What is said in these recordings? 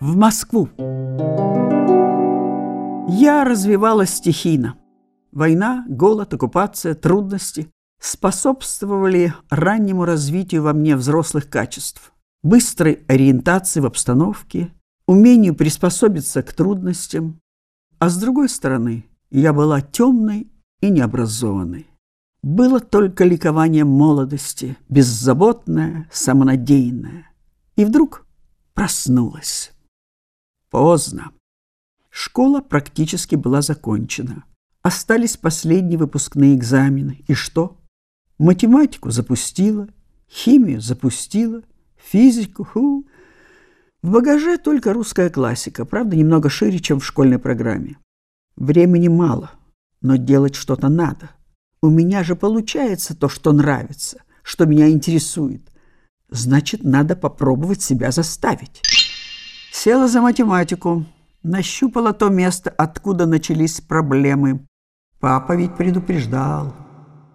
в Москву. Я развивалась стихийно. Война, голод, оккупация, трудности способствовали раннему развитию во мне взрослых качеств, быстрой ориентации в обстановке, умению приспособиться к трудностям. А с другой стороны, я была темной и необразованной. Было только ликование молодости, беззаботное, самонадеянное. И вдруг проснулась. Поздно. Школа практически была закончена. Остались последние выпускные экзамены. И что? Математику запустила, химию запустила, физику... Ху. В багаже только русская классика, правда, немного шире, чем в школьной программе. Времени мало, но делать что-то надо. У меня же получается то, что нравится, что меня интересует. Значит, надо попробовать себя заставить. Села за математику, нащупала то место, откуда начались проблемы. Папа ведь предупреждал.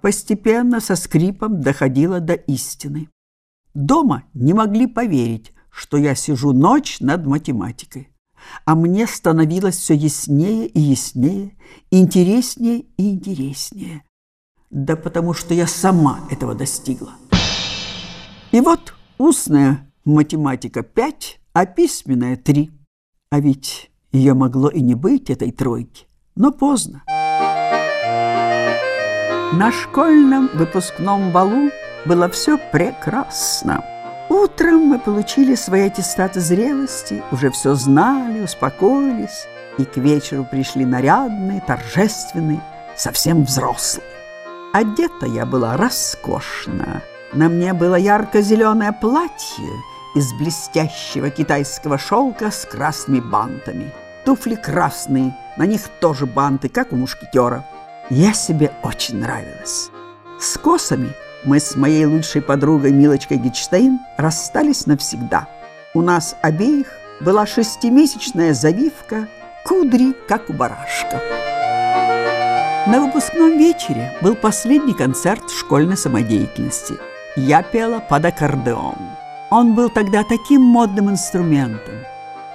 Постепенно со скрипом доходила до истины. Дома не могли поверить, что я сижу ночь над математикой. А мне становилось все яснее и яснее, интереснее и интереснее. Да потому что я сама этого достигла. И вот устная математика 5, а письменная три. А ведь ее могло и не быть, этой тройки. Но поздно. На школьном выпускном балу было все прекрасно. Утром мы получили свои аттестаты зрелости, уже все знали, успокоились, и к вечеру пришли нарядные, торжественные, совсем взрослые. Одета я была роскошно. На мне было ярко-зеленое платье – из блестящего китайского шелка с красными бантами. Туфли красные, на них тоже банты, как у мушкетера. Я себе очень нравилась. С косами мы с моей лучшей подругой Милочкой Гитштейн расстались навсегда. У нас обеих была шестимесячная завивка, кудри, как у барашка. На выпускном вечере был последний концерт школьной самодеятельности. Я пела под аккордеон. Он был тогда таким модным инструментом.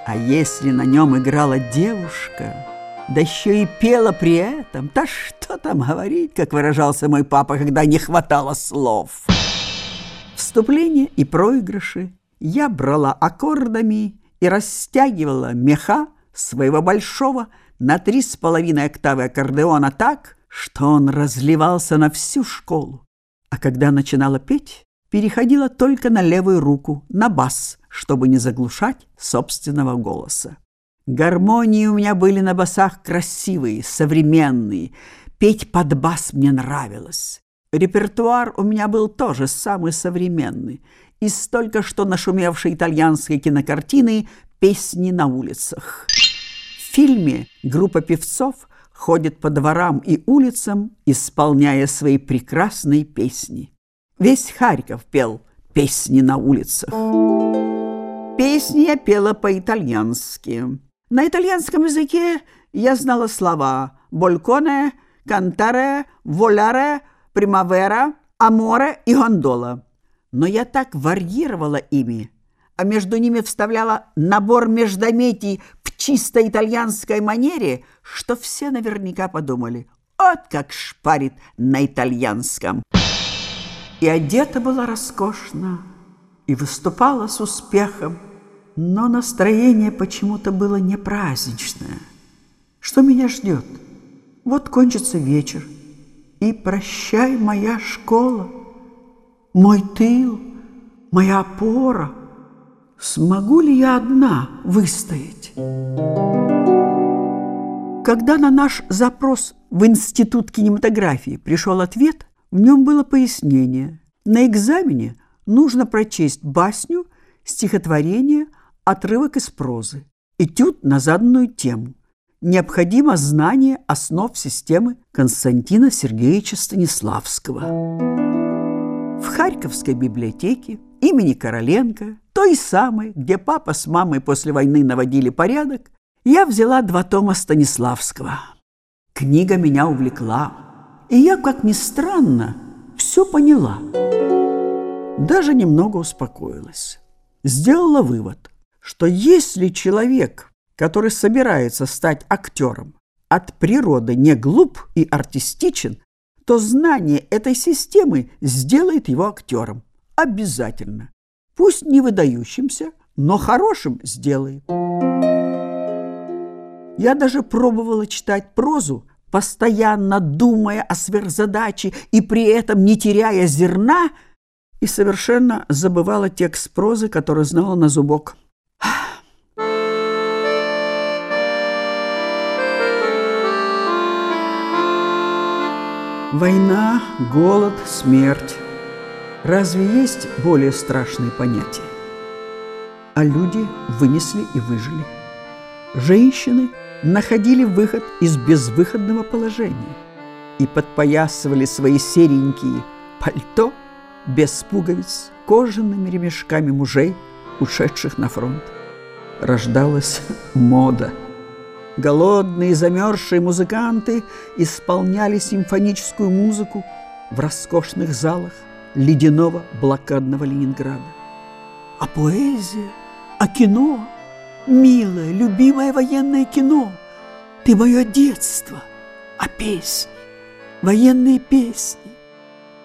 А если на нем играла девушка, да еще и пела при этом, то что там говорить, как выражался мой папа, когда не хватало слов. Вступления и проигрыши я брала аккордами и растягивала меха своего большого на три с половиной октавы аккордеона так, что он разливался на всю школу. А когда начинала петь, переходила только на левую руку, на бас, чтобы не заглушать собственного голоса. Гармонии у меня были на басах красивые, современные. Петь под бас мне нравилось. Репертуар у меня был тоже самый современный. Из только что нашумевшей итальянской кинокартины «Песни на улицах». В фильме группа певцов ходит по дворам и улицам, исполняя свои прекрасные песни. Весь Харьков пел песни на улицах. Песни я пела по-итальянски. На итальянском языке я знала слова «больконе», «кантаре», «воляре», «примавера», «аморе» и «гондола». Но я так варьировала ими, а между ними вставляла набор междометий в чисто итальянской манере, что все наверняка подумали «от как шпарит на итальянском». И одета была роскошно, и выступала с успехом, но настроение почему-то было не праздничное. Что меня ждет? Вот кончится вечер, и прощай, моя школа, мой тыл, моя опора. Смогу ли я одна выстоять? Когда на наш запрос в Институт кинематографии пришел ответ – в нем было пояснение. На экзамене нужно прочесть басню, стихотворение, отрывок из прозы, этюд на заданную тему. Необходимо знание основ системы Константина Сергеевича Станиславского. В Харьковской библиотеке имени Короленко, той самой, где папа с мамой после войны наводили порядок, я взяла два тома Станиславского. Книга меня увлекла. И я, как ни странно, все поняла. Даже немного успокоилась. Сделала вывод. что если человек, который собирается стать актером, от природы не глуп и артистичен, то знание этой системы сделает его актером. Обязательно. Пусть не выдающимся, но хорошим сделает. Я даже пробовала читать прозу, постоянно думая о сверхзадаче и при этом не теряя зерна, и совершенно забывала текст прозы, который знала на зубок. Война, голод, смерть. Разве есть более страшные понятия? А люди вынесли и выжили. Женщины находили выход из безвыходного положения и подпоясывали свои серенькие пальто без пуговиц кожаными ремешками мужей, ушедших на фронт. Рождалась мода – Голодные, замерзшие музыканты исполняли симфоническую музыку в роскошных залах ледяного блокадного Ленинграда. А поэзия, а кино, милое, любимое военное кино, ты мое детство, а песни, военные песни.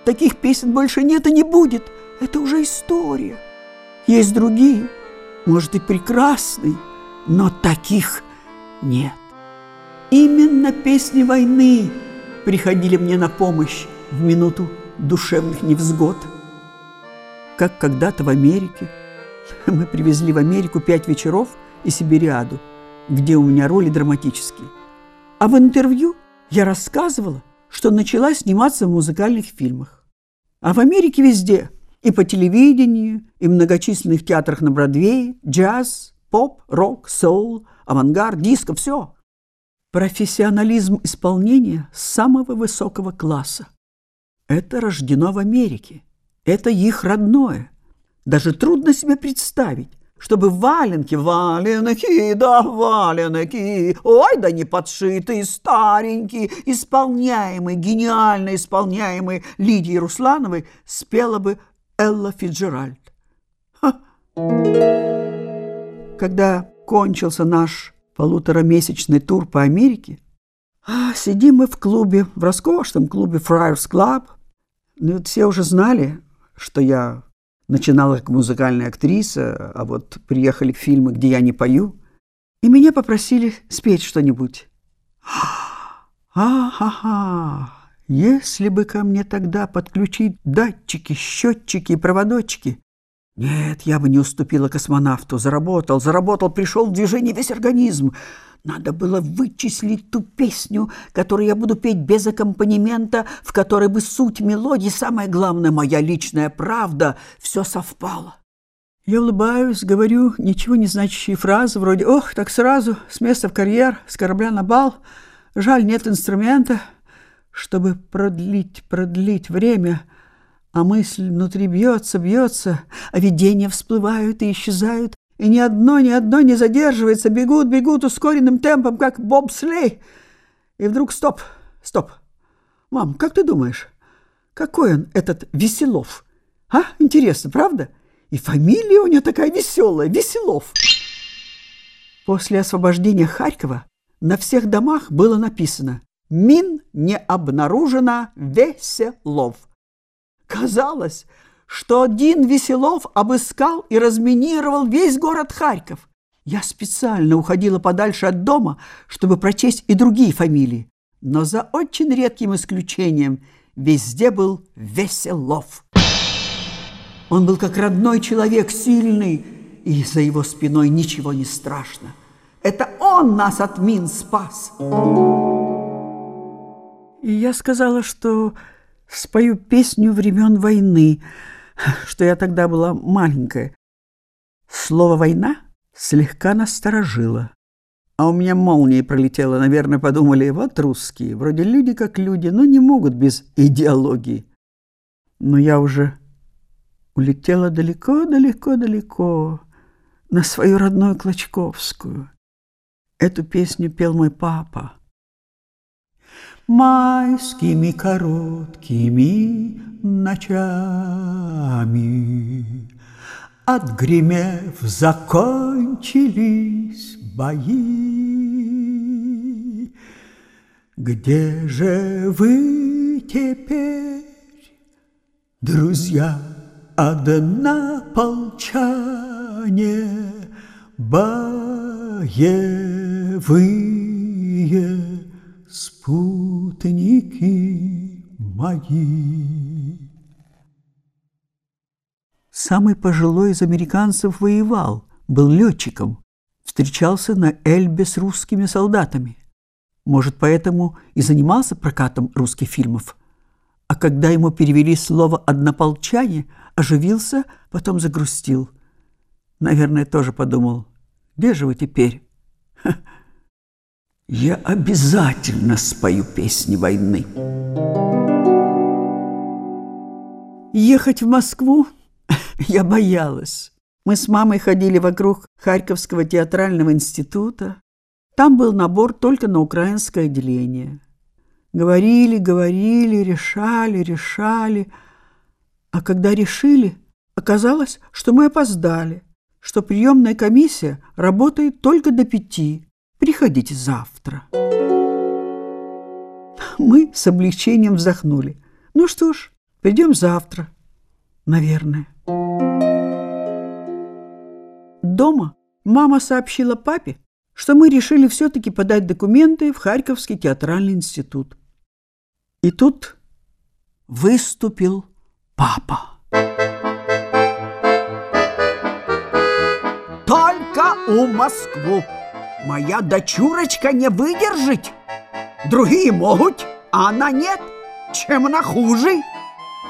Таких песен больше нет и не будет, это уже история. Есть другие, может и прекрасные, но таких нет. Именно песни войны приходили мне на помощь в минуту душевных невзгод. Как когда-то в Америке. Мы привезли в Америку пять вечеров и Сибириаду, где у меня роли драматические. А в интервью я рассказывала, что начала сниматься в музыкальных фильмах. А в Америке везде, и по телевидению, и в многочисленных театрах на Бродвее, джаз, поп, рок, соул – авангард, диско, все. Профессионализм исполнения самого высокого класса. Это рождено в Америке. Это их родное. Даже трудно себе представить, чтобы валенки, валенки, да валенки, ой, да не подшитые, старенькие, исполняемые, гениально исполняемые Лидией Руслановой, спела бы Элла Фиджеральд. Ха. Когда кончился наш полуторамесячный тур по Америке, а, сидим мы в клубе, в роскошном клубе Friars Club. Ну, все уже знали, что я начинала как музыкальная актриса, а вот приехали фильмы, где я не пою, и меня попросили спеть что-нибудь. А-ха-ха! Если бы ко мне тогда подключить датчики, счетчики и проводочки, нет, я бы не уступила космонавту. Заработал, заработал, пришел в движение весь организм. Надо было вычислить ту песню, которую я буду петь без аккомпанемента, в которой бы суть мелодии, самое главное, моя личная правда, все совпало. Я улыбаюсь, говорю ничего не значащие фразы, вроде «Ох, так сразу, с места в карьер, с корабля на бал, жаль, нет инструмента». Чтобы продлить, продлить время – а мысль внутри бьется, бьется, а видения всплывают и исчезают, и ни одно, ни одно не задерживается, бегут, бегут ускоренным темпом, как бобслей. И вдруг стоп, стоп. Мам, как ты думаешь, какой он, этот Веселов? А, интересно, правда? И фамилия у него такая веселая, Веселов. После освобождения Харькова на всех домах было написано «Мин не обнаружено Веселов». Казалось, что один Веселов обыскал и разминировал весь город Харьков. Я специально уходила подальше от дома, чтобы прочесть и другие фамилии. Но за очень редким исключением везде был Веселов. Он был как родной человек, сильный, и за его спиной ничего не страшно. Это он нас от мин спас. И я сказала, что спою песню времен войны, что я тогда была маленькая. Слово «война» слегка насторожило. А у меня молнией пролетело, наверное, подумали, вот русские, вроде люди как люди, но не могут без идеологии. Но я уже улетела далеко-далеко-далеко на свою родную Клочковскую. Эту песню пел мой папа майскими короткими ночами. Отгремев, закончились бои. Где же вы теперь, друзья, однополчане, боевые спутники мои? Самый пожилой из американцев воевал, был летчиком, встречался на Эльбе с русскими солдатами. Может, поэтому и занимался прокатом русских фильмов. А когда ему перевели слово «однополчане», оживился, потом загрустил. Наверное, тоже подумал, где же вы теперь? Я обязательно спою песни войны. Ехать в Москву Я боялась. Мы с мамой ходили вокруг Харьковского театрального института. Там был набор только на украинское отделение. Говорили, говорили, решали, решали. А когда решили, оказалось, что мы опоздали, что приемная комиссия работает только до пяти. Приходите завтра. Мы с облегчением вздохнули. Ну что ж, придем завтра, наверное. Дома мама сообщила папе, что мы решили все-таки подать документы в Харьковский театральный институт. И тут выступил папа. Только у Москву. Моя дочурочка не выдержит. Другие могут, а она нет. Чем она хуже?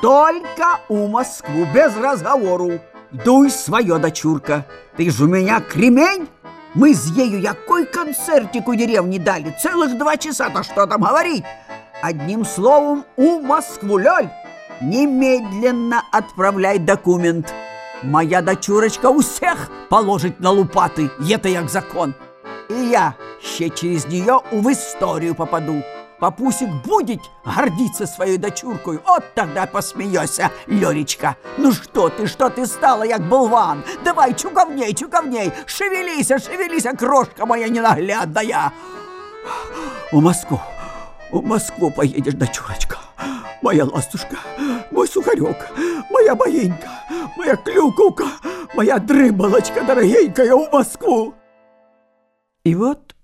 Только у Москву, без разговору. Дуй свое, дочурка. Ты ж у меня кремень. Мы с ею якой концертик у деревни дали. Целых два часа-то что там говорить. Одним словом, у Москву, Лёль. Немедленно отправляй документ. Моя дочурочка у всех положить на лупаты. Это як закон. И я ще через нее в историю попаду. Папусик будет гордиться своей дочуркой. Вот тогда посмеешься, Лёречка. Ну что ты, что ты стала, як болван? Давай, чуговней, чуговней, шевелися, шевелися, крошка моя ненаглядная. В Москву, в Москву поедешь, дочурочка. Моя ластушка, мой сухарек, моя боенька, моя клюкука, моя дрыболочка дорогенькая в Москву. И вот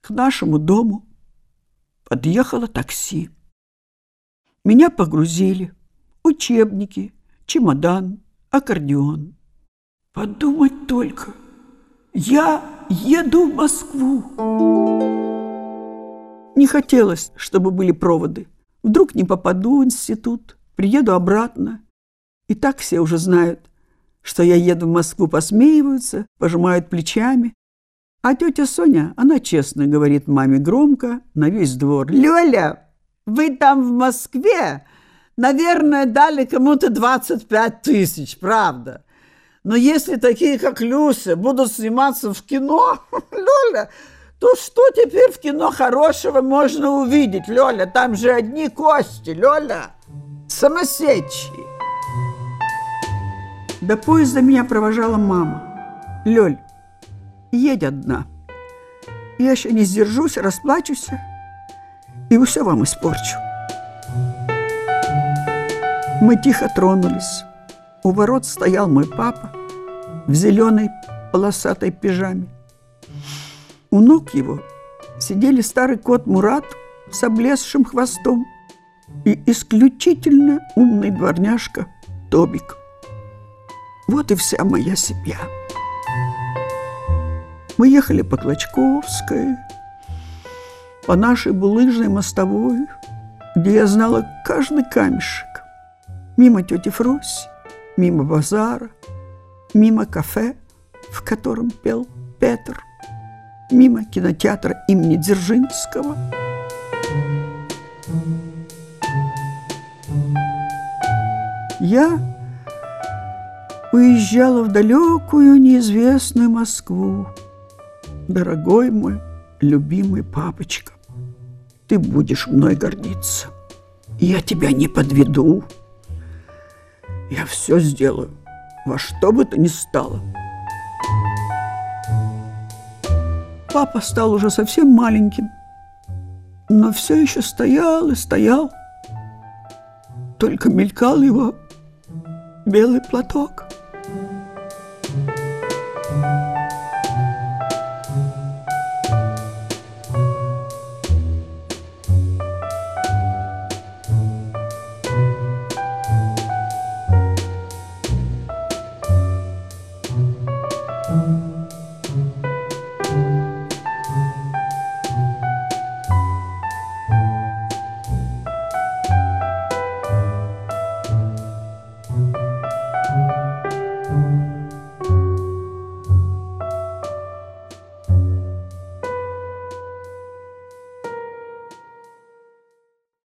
к нашему дому подъехало такси. Меня погрузили. Учебники, чемодан, аккордеон. Подумать только, я еду в Москву. Не хотелось, чтобы были проводы. Вдруг не попаду в институт, приеду обратно. И так все уже знают, что я еду в Москву, посмеиваются, пожимают плечами. А тетя Соня, она честно говорит маме громко на весь двор. «Лёля, вы там в Москве, наверное, дали кому-то 25 тысяч, правда? Но если такие, как Люся, будут сниматься в кино, Лёля, то что теперь в кино хорошего можно увидеть, Лёля? Там же одни кости, Лёля, самосечи». До поезда меня провожала мама. «Лёль, едь одна. Я еще не сдержусь, расплачусь и все вам испорчу. Мы тихо тронулись. У ворот стоял мой папа в зеленой полосатой пижаме. У ног его сидели старый кот Мурат с облезшим хвостом и исключительно умный дворняжка Тобик. Вот и вся моя семья. Мы ехали по Клочковской, по нашей булыжной мостовой, где я знала каждый камешек. Мимо тети Фроси, мимо базара, мимо кафе, в котором пел Петр, мимо кинотеатра имени Дзержинского. Я уезжала в далекую неизвестную Москву, дорогой мой, любимый папочка, ты будешь мной гордиться. Я тебя не подведу. Я все сделаю во что бы то ни стало. Папа стал уже совсем маленьким, но все еще стоял и стоял. Только мелькал его белый платок.